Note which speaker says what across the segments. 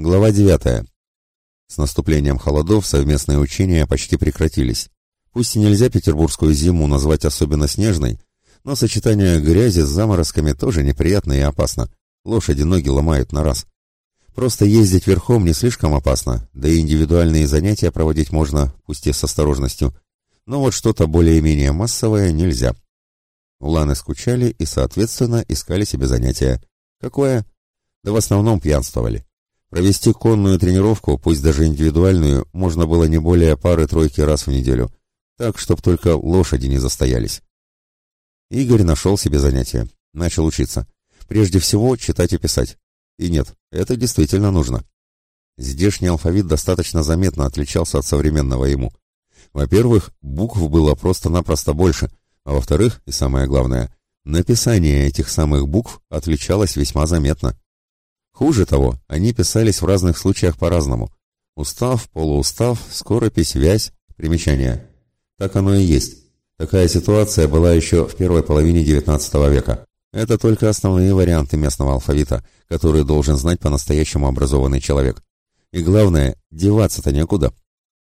Speaker 1: Глава 9. С наступлением холодов совместные учения почти прекратились. Пусть и нельзя петербургскую зиму назвать особенно снежной, но сочетание грязи с заморозками тоже неприятно и опасно. Лошади ноги ломают на раз. Просто ездить верхом не слишком опасно, да и индивидуальные занятия проводить можно, пусть и с осторожностью. Но вот что-то более-менее массовое нельзя. Уланы скучали и, соответственно, искали себе занятия. Какое? Да в основном пьянствовали. Провести конную тренировку, пусть даже индивидуальную, можно было не более пары-тройки раз в неделю, так, чтоб только лошади не застоялись. Игорь нашел себе занятие, начал учиться. Прежде всего, читать и писать. И нет, это действительно нужно. Здешний алфавит достаточно заметно отличался от современного ему. Во-первых, букв было просто-напросто больше, а во-вторых, и самое главное, написание этих самых букв отличалось весьма заметно. Хуже того, они писались в разных случаях по-разному. Устав, полуустав, скоропись, вязь, примечания. Так оно и есть. Такая ситуация была еще в первой половине XIX века. Это только основные варианты местного алфавита, которые должен знать по-настоящему образованный человек. И главное, деваться-то некуда.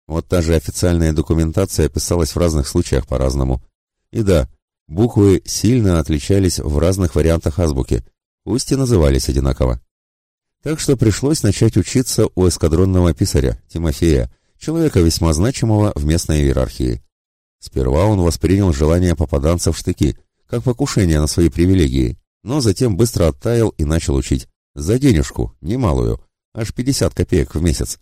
Speaker 1: Вот та же официальная документация писалась в разных случаях по-разному. И да, буквы сильно отличались в разных вариантах азбуки, пусть и назывались одинаково. Так что пришлось начать учиться у эскадронного писаря, Тимофея, человека весьма значимого в местной иерархии. Сперва он воспринял желание попаданца в штыки, как покушение на свои привилегии, но затем быстро оттаял и начал учить. За денежку, немалую, аж 50 копеек в месяц.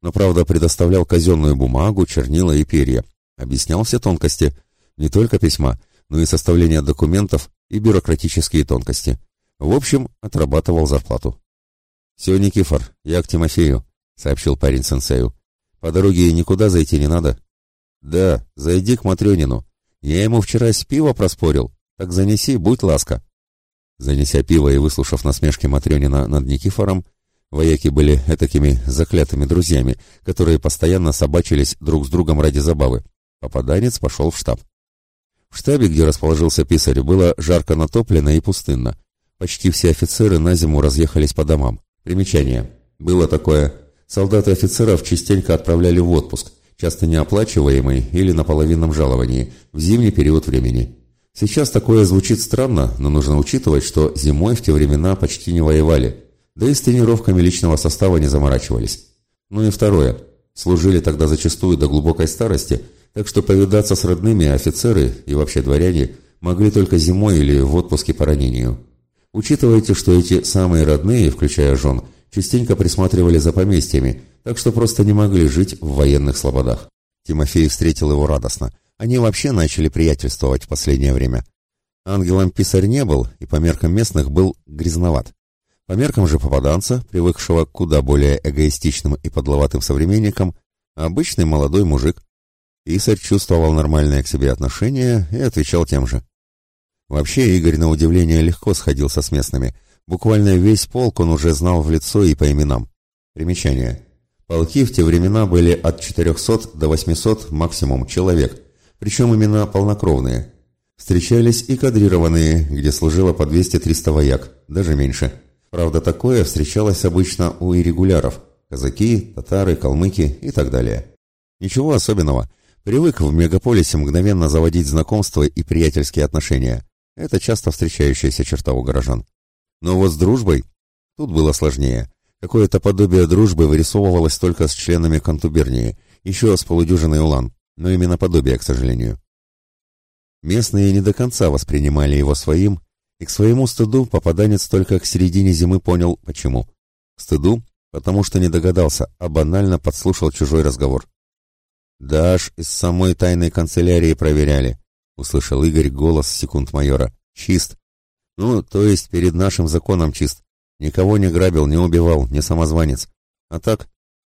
Speaker 1: Но, правда, предоставлял казенную бумагу, чернила и перья. Объяснял все тонкости, не только письма, но и составление документов и бюрократические тонкости. В общем, отрабатывал зарплату. «Все, Никифор, я к Тимофею», — сообщил парень сенсею. «По дороге никуда зайти не надо». «Да, зайди к Матрёнину. Я ему вчера с пива проспорил. Так занеси, будь ласка». Занеся пиво и выслушав насмешки Матрёнина над Никифором, вояки были этакими заклятыми друзьями, которые постоянно собачились друг с другом ради забавы. Попаданец пошел в штаб. В штабе, где расположился писарь, было жарко натоплено и пустынно. Почти все офицеры на зиму разъехались по домам. Примечание. Было такое. Солдаты офицеров частенько отправляли в отпуск, часто неоплачиваемый или на половинном жаловании, в зимний период времени. Сейчас такое звучит странно, но нужно учитывать, что зимой в те времена почти не воевали, да и с тренировками личного состава не заморачивались. Ну и второе. Служили тогда зачастую до глубокой старости, так что повидаться с родными офицеры и вообще дворяне могли только зимой или в отпуске по ранению. Учитывайте, что эти самые родные, включая жен, частенько присматривали за поместьями, так что просто не могли жить в военных слободах. Тимофей встретил его радостно. Они вообще начали приятельствовать в последнее время. Ангелом писарь не был, и по меркам местных был грязноват. По меркам же попаданца, привыкшего к куда более эгоистичным и подловатым современникам, обычный молодой мужик. Писарь чувствовал нормальное к себе отношение и отвечал тем же. Вообще Игорь на удивление легко сходился с местными. Буквально весь полк он уже знал в лицо и по именам. Примечание. Полки в те времена были от 400 до 800 максимум человек, причем имена полнокровные. Встречались и кадрированные, где служило по 200-300 вояк, даже меньше. Правда, такое встречалось обычно у иррегуляров – казаки, татары, калмыки и так далее. Ничего особенного. Привык в мегаполисе мгновенно заводить знакомства и приятельские отношения. Это часто встречающаяся черта у горожан. Но вот с дружбой тут было сложнее. Какое-то подобие дружбы вырисовывалось только с членами контубернии, еще с полудюжиной улан, но именно подобие, к сожалению. Местные не до конца воспринимали его своим, и к своему стыду попаданец только к середине зимы понял, почему. К стыду, потому что не догадался, а банально подслушал чужой разговор. Да аж из самой тайной канцелярии проверяли. — услышал Игорь голос секунд-майора. «Чист. Ну, то есть перед нашим законом чист. Никого не грабил, не убивал, не самозванец. А так,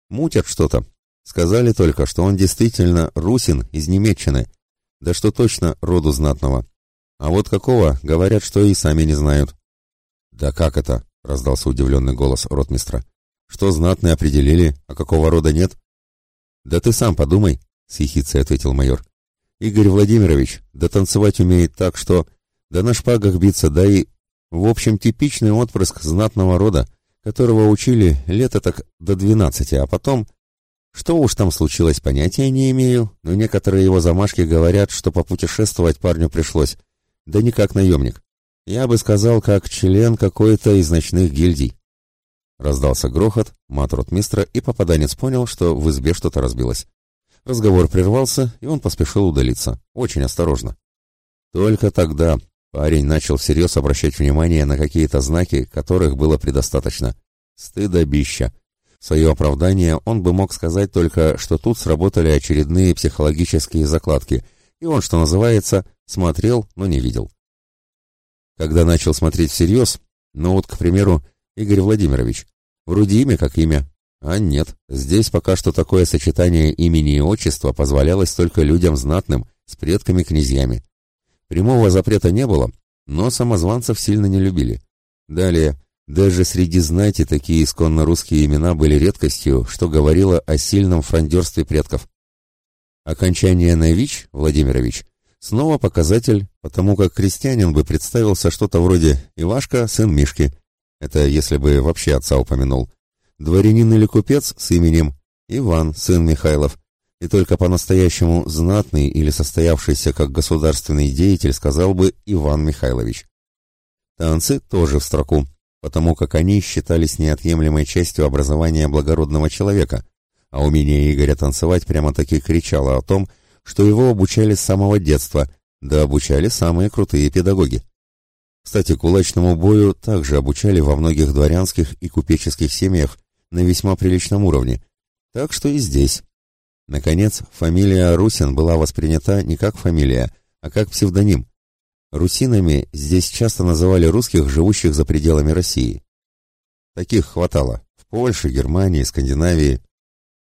Speaker 1: мутят что-то. Сказали только, что он действительно русин из Немеччины. Да что точно роду знатного. А вот какого, говорят, что и сами не знают». «Да как это?» — раздался удивленный голос ротмистра. «Что знатные определили, а какого рода нет?» «Да ты сам подумай», — с ехицей ответил майор. Игорь Владимирович, да танцевать умеет так, что... Да на шпагах биться, да и... В общем, типичный отпрыск знатного рода, которого учили лет так до двенадцати, а потом... Что уж там случилось, понятия не имею, но некоторые его замашки говорят, что попутешествовать парню пришлось. Да не как наемник. Я бы сказал, как член какой-то из ночных гильдий. Раздался грохот, мат ротмистра, и попаданец понял, что в избе что-то разбилось. Разговор прервался, и он поспешил удалиться. Очень осторожно. Только тогда парень начал всерьез обращать внимание на какие-то знаки, которых было предостаточно. Стыдобища. В свое оправдание он бы мог сказать только, что тут сработали очередные психологические закладки, и он, что называется, смотрел, но не видел. Когда начал смотреть всерьез, ну вот, к примеру, Игорь Владимирович, вроде имя как имя, а нет, здесь пока что такое сочетание имени и отчества позволялось только людям знатным, с предками-князьями. Прямого запрета не было, но самозванцев сильно не любили. Далее, даже среди знати такие исконно русские имена были редкостью, что говорило о сильном фрондерстве предков. Окончание на ВИЧ, Владимирович, снова показатель, потому как крестьянин бы представился что-то вроде «Ивашка, сын Мишки». Это если бы вообще отца упомянул. Дворянин или купец с именем Иван, сын Михайлов. И только по-настоящему знатный или состоявшийся как государственный деятель сказал бы Иван Михайлович. Танцы тоже в строку потому как они считались неотъемлемой частью образования благородного человека, а умение Игоря танцевать прямо-таки кричало о том, что его обучали с самого детства, да обучали самые крутые педагоги. Кстати, кулачному бою также обучали во многих дворянских и купеческих семьях на весьма приличном уровне, так что и здесь. Наконец, фамилия Русин была воспринята не как фамилия, а как псевдоним, Русинами здесь часто называли русских, живущих за пределами России. Таких хватало в Польше, Германии, Скандинавии.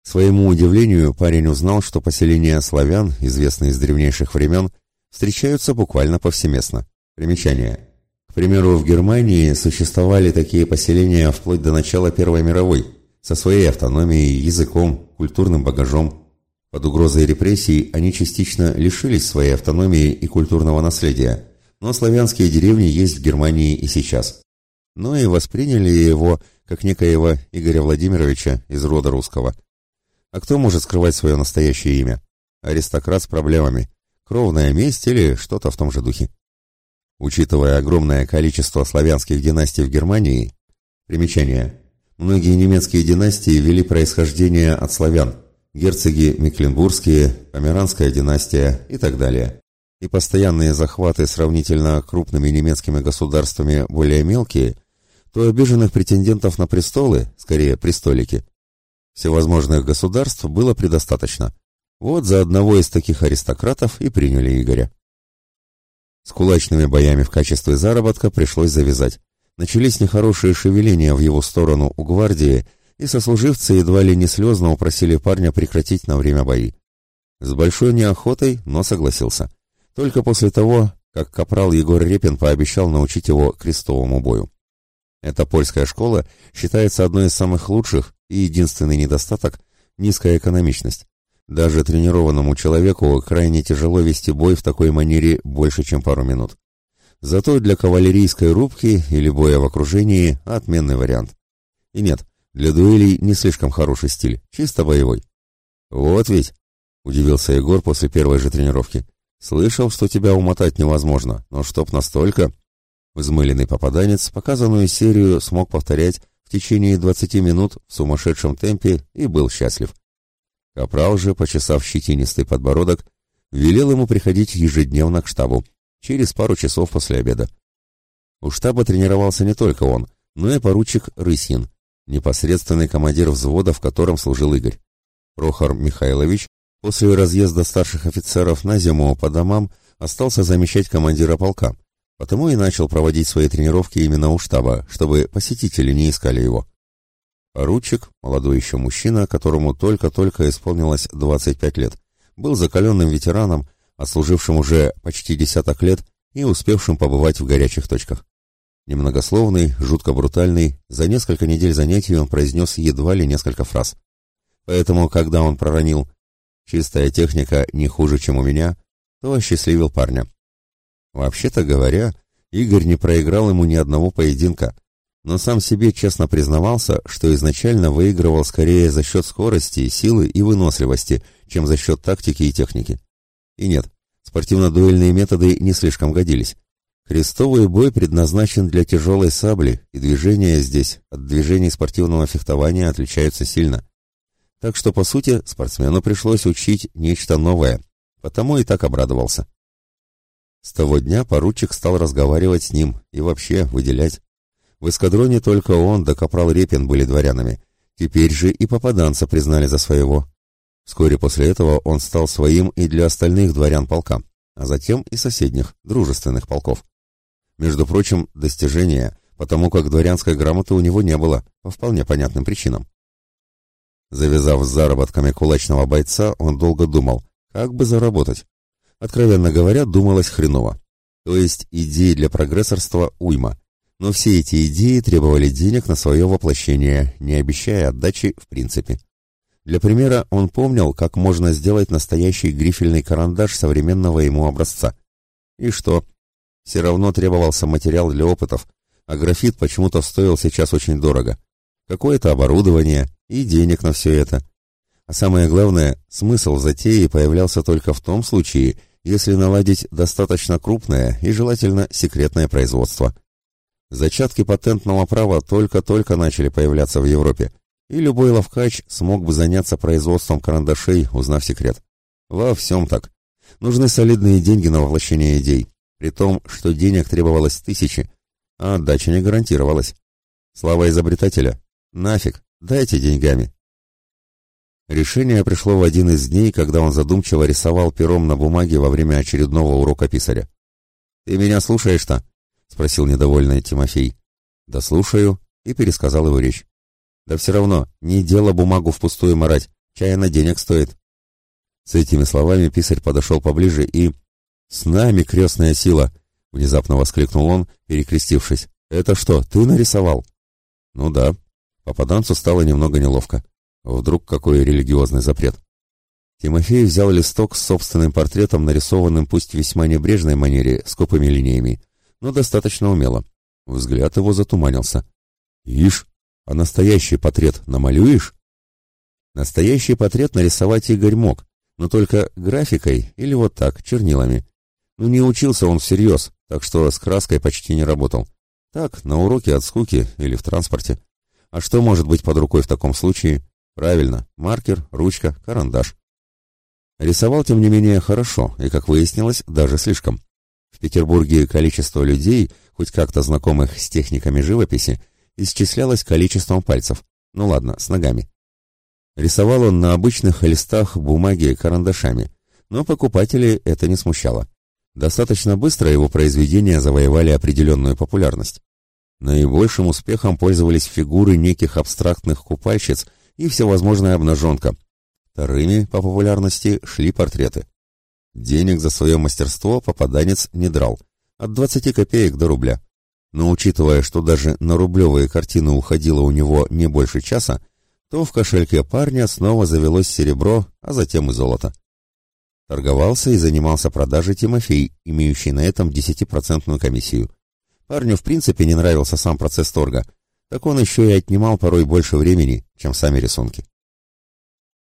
Speaker 1: К своему удивлению, парень узнал, что поселения славян, известные с древнейших времен, встречаются буквально повсеместно. Примечание. К примеру, в Германии существовали такие поселения вплоть до начала Первой мировой, со своей автономией, языком, культурным багажом. Под угрозой репрессий они частично лишились своей автономии и культурного наследия, но славянские деревни есть в Германии и сейчас. Но и восприняли его как некоего Игоря Владимировича из рода русского. А кто может скрывать свое настоящее имя? Аристократ с проблемами, кровная месть или что-то в том же духе. Учитывая огромное количество славянских династий в Германии, примечание, многие немецкие династии вели происхождение от славян, герцоги Мекленбургские, Померанская династия и так далее и постоянные захваты сравнительно крупными немецкими государствами более мелкие, то обиженных претендентов на престолы, скорее престолики, всевозможных государств было предостаточно. Вот за одного из таких аристократов и приняли Игоря. С кулачными боями в качестве заработка пришлось завязать. Начались нехорошие шевеления в его сторону у гвардии, и сослуживцы едва ли не слезно упросили парня прекратить на время бои. С большой неохотой, но согласился. Только после того, как капрал Егор Репин пообещал научить его крестовому бою. Эта польская школа считается одной из самых лучших, и единственный недостаток – низкая экономичность. Даже тренированному человеку крайне тяжело вести бой в такой манере больше, чем пару минут. Зато для кавалерийской рубки или боя в окружении – отменный вариант. И нет, для дуэлей не слишком хороший стиль, чисто боевой. «Вот ведь», – удивился Егор после первой же тренировки – Слышал, что тебя умотать невозможно, но чтоб настолько... Взмыленный попаданец показанную серию смог повторять в течение двадцати минут в сумасшедшем темпе и был счастлив. Капрал же, почесав щетинистый подбородок, велел ему приходить ежедневно к штабу, через пару часов после обеда. У штаба тренировался не только он, но и поручик Рысин, непосредственный командир взвода, в котором служил Игорь. Прохор Михайлович После разъезда старших офицеров на зиму по домам остался замещать командира полка, потому и начал проводить свои тренировки именно у штаба, чтобы посетители не искали его. Поручик, молодой еще мужчина, которому только-только исполнилось 25 лет, был закаленным ветераном, отслужившим уже почти десяток лет и успевшим побывать в горячих точках. Немногословный, жутко брутальный, за несколько недель занятий он произнес едва ли несколько фраз. Поэтому, когда он проронил чистая техника не хуже, чем у меня, то осчастливил парня. Вообще-то говоря, Игорь не проиграл ему ни одного поединка, но сам себе честно признавался, что изначально выигрывал скорее за счет скорости, силы и выносливости, чем за счет тактики и техники. И нет, спортивно-дуэльные методы не слишком годились. Крестовый бой предназначен для тяжелой сабли, и движения здесь от движений спортивного фехтования отличаются сильно. Так что, по сути, спортсмену пришлось учить нечто новое, потому и так обрадовался. С того дня поручик стал разговаривать с ним и вообще выделять. В эскадроне только он да капрал Репин были дворянами. Теперь же и попаданца признали за своего. Вскоре после этого он стал своим и для остальных дворян полка, а затем и соседних, дружественных полков. Между прочим, достижение, потому как дворянской грамоты у него не было, по вполне понятным причинам. Завязав с заработками кулачного бойца, он долго думал, как бы заработать. Откровенно говоря, думалось хреново. То есть идей для прогрессорства уйма, но все эти идеи требовали денег на свое воплощение, не обещая отдачи в принципе. Для примера он помнил, как можно сделать настоящий грифельный карандаш современного ему образца. И что? Все равно требовался материал для опытов, а графит почему-то стоил сейчас очень дорого. Какое-то оборудование и денег на все это. А самое главное, смысл затеи появлялся только в том случае, если наладить достаточно крупное и желательно секретное производство – Зачатки патентного права только-только начали появляться в Европе, и любой ловкач смог бы заняться производством карандашей, узнав секрет. Во всем так. Нужны солидные деньги на воплощение идей, при том, что денег требовалось тысячи, а отдача не гарантировалась. Слава изобретателя. Нафиг, дайте деньгами. Решение пришло в один из дней, когда он задумчиво рисовал пером на бумаге во время очередного урока писаря. «Ты меня слушаешь-то?» — спросил недовольный Тимофей. «Да слушаю», — и пересказал его речь. «Да все равно, не дело бумагу впустую марать, чай на денег стоит». С этими словами писарь подошел поближе и... «С нами крестная сила!» — внезапно воскликнул он, перекрестившись. «Это что, ты нарисовал?» «Ну да». Попаданцу стало немного неловко. Вдруг какой религиозный запрет. Тимофей взял листок с собственным портретом, нарисованным пусть весьма небрежной манере, скупыми линиями, но достаточно умело. Взгляд его затуманился. «Ишь, а настоящий портрет намалюешь?» Настоящий портрет нарисовать Игорь мог, но только графикой или вот так, чернилами. Ну, не учился он всерьез, так что с краской почти не работал. Так, на уроке от скуки или в транспорте. А что может быть под рукой в таком случае? Правильно, маркер, ручка, карандаш. Рисовал, тем не менее, хорошо, и, как выяснилось, даже слишком. В Петербурге количество людей, хоть как-то знакомых с техниками живописи, исчислялось количеством пальцев. Ну ладно, с ногами. Рисовал он на обычных листах бумаги карандашами, но покупателей это не смущало. Достаточно быстро его произведения завоевали определенную популярность. Наибольшим успехом пользовались фигуры неких абстрактных купальщиц и всевозможная обнаженка. Вторыми по популярности шли портреты. Денег за свое мастерство попаданец не драл. От 20 копеек до рубля. Но учитывая, что даже на рублевые картины уходило у него не больше часа, то в кошельке парня снова завелось серебро, а затем и золото. Торговался и занимался продажей Тимофей, имеющий на этом 10% комиссию. Парню в принципе не нравился сам процесс торга, так он еще и отнимал порой больше времени, чем сами рисунки.